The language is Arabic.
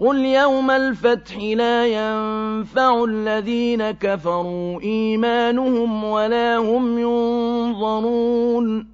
قُلْ يَوْمَ الْفَتْحِ لَا يَنفَعُ الَّذِينَ كَفَرُوا إِيمَانُهُمْ وَلَا هُمْ يُنظَرُونَ